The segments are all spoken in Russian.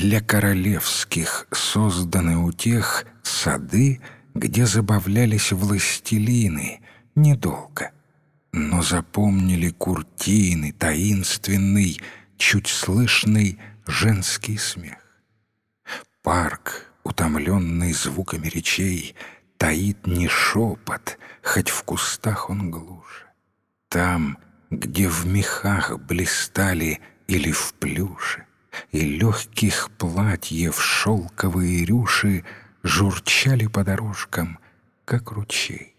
Для королевских созданы у тех сады, где забавлялись властелины, недолго. Но запомнили куртины, таинственный, чуть слышный женский смех. Парк, утомленный звуками речей, таит не шепот, хоть в кустах он глуше. Там, где в мехах блистали или в плюше, и легких платьев шелковые рюши журчали по дорожкам, как ручей.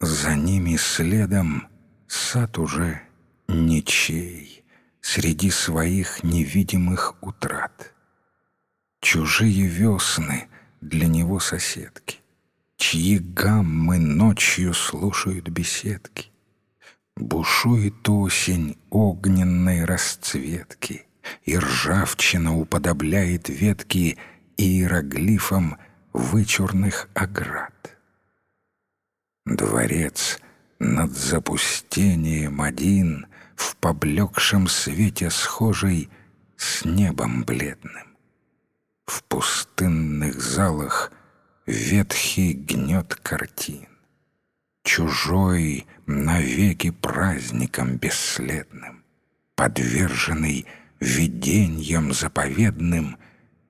За ними следом сад уже ничей среди своих невидимых утрат. Чужие весны для него соседки, чьи гаммы ночью слушают беседки. Бушует осень огненной расцветки, И ржавчина уподобляет ветки Иероглифам вычурных оград. Дворец над запустением один В поблекшем свете схожий с небом бледным. В пустынных залах ветхий гнет картин чужой навеки праздником бесследным, подверженный видениям заповедным,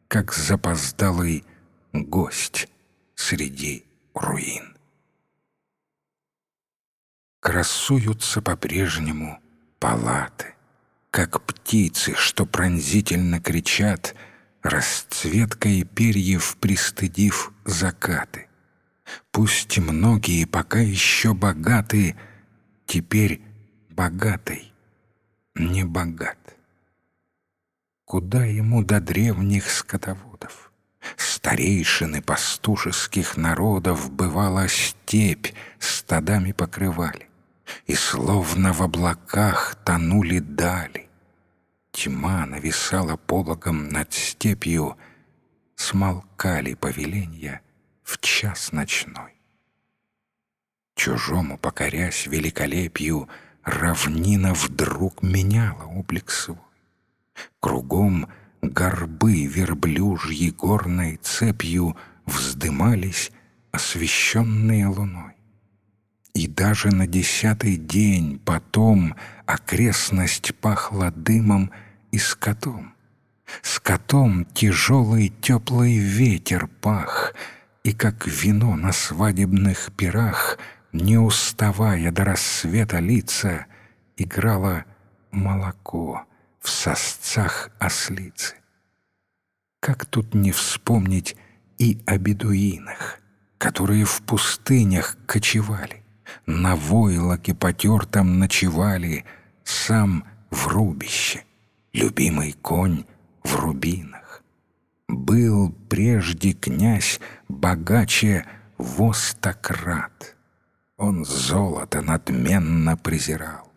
как запоздалый гость среди руин. Красуются по-прежнему палаты, как птицы, что пронзительно кричат, расцветкой перьев пристыдив закаты. Пусть многие пока еще богаты, теперь богатый не богат. Куда ему до древних скотоводов? Старейшины пастушеских народов бывала степь стадами покрывали, и словно в облаках тонули дали. Тьма нависала пологом над степью, смолкали повеления в час ночной. Чужому покорясь великолепию, равнина вдруг меняла облик свой. Кругом горбы верблюжьи горной цепью вздымались, освещенные луной. И даже на десятый день потом окрестность пахла дымом и скотом. Скотом тяжелый теплый ветер пах — и как вино на свадебных пирах, не уставая до рассвета лица, играло молоко в сосцах ослицы. Как тут не вспомнить и о бедуинах, которые в пустынях кочевали, на войлоке потертом ночевали, сам в рубище, любимый конь в рубинах. Был прежде князь богаче востократ. Он золото надменно презирал.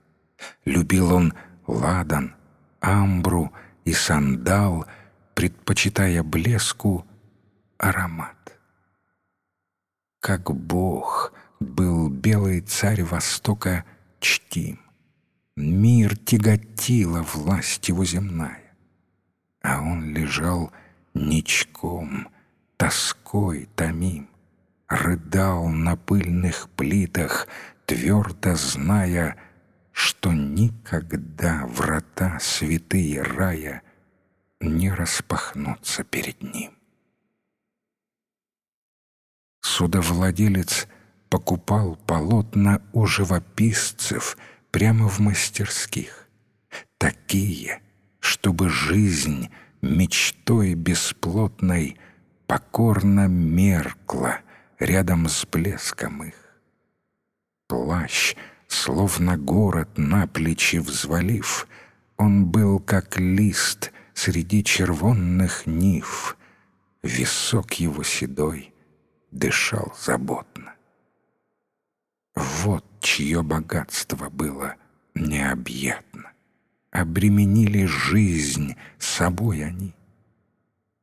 Любил он ладан, амбру и сандал, предпочитая блеску аромат. Как бог был белый царь Востока чтим. Мир тяготила власть его земная, а он лежал ничком, тоской томим, Рыдал на пыльных плитах, твердо зная, Что никогда врата святые рая Не распахнутся перед ним. Судовладелец покупал полотна у живописцев прямо в мастерских. Такие, чтобы жизнь мечтой бесплотной покорно меркла рядом с блеском их. Плащ, словно город на плечи взвалив, он был как лист среди червонных нив, висок его седой дышал заботно. Вот чье богатство было необъятно обременили жизнь собой они.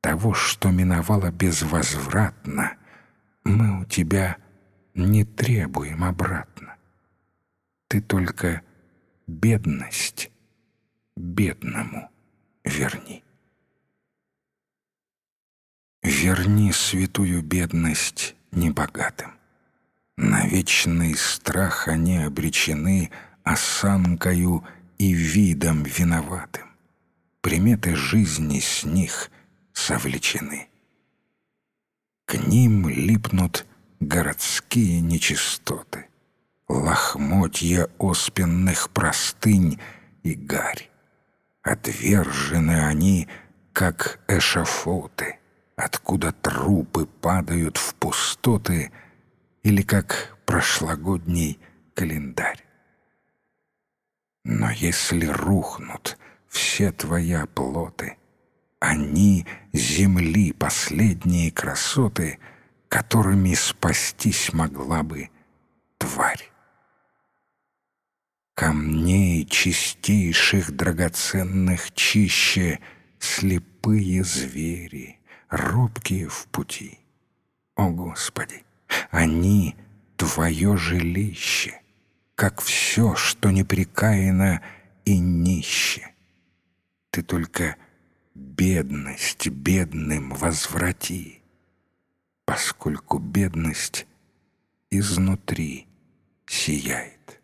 Того, что миновало безвозвратно, мы у тебя не требуем обратно. Ты только бедность бедному верни. верни святую бедность небогатым. На вечный страх они обречены осанкою и видом виноватым. Приметы жизни с них совлечены. К ним липнут городские нечистоты, Лохмотья оспенных простынь и гарь. Отвержены они, как эшафоты, Откуда трупы падают в пустоты Или как прошлогодний календарь. Но если рухнут все твои оплоты, Они — земли последние красоты, Которыми спастись могла бы тварь. Камней чистейших драгоценных чище Слепые звери, робкие в пути. О, Господи, они — Твое жилище, Как все, что непрекаянно и нище. Ты только бедность бедным возврати, Поскольку бедность изнутри сияет.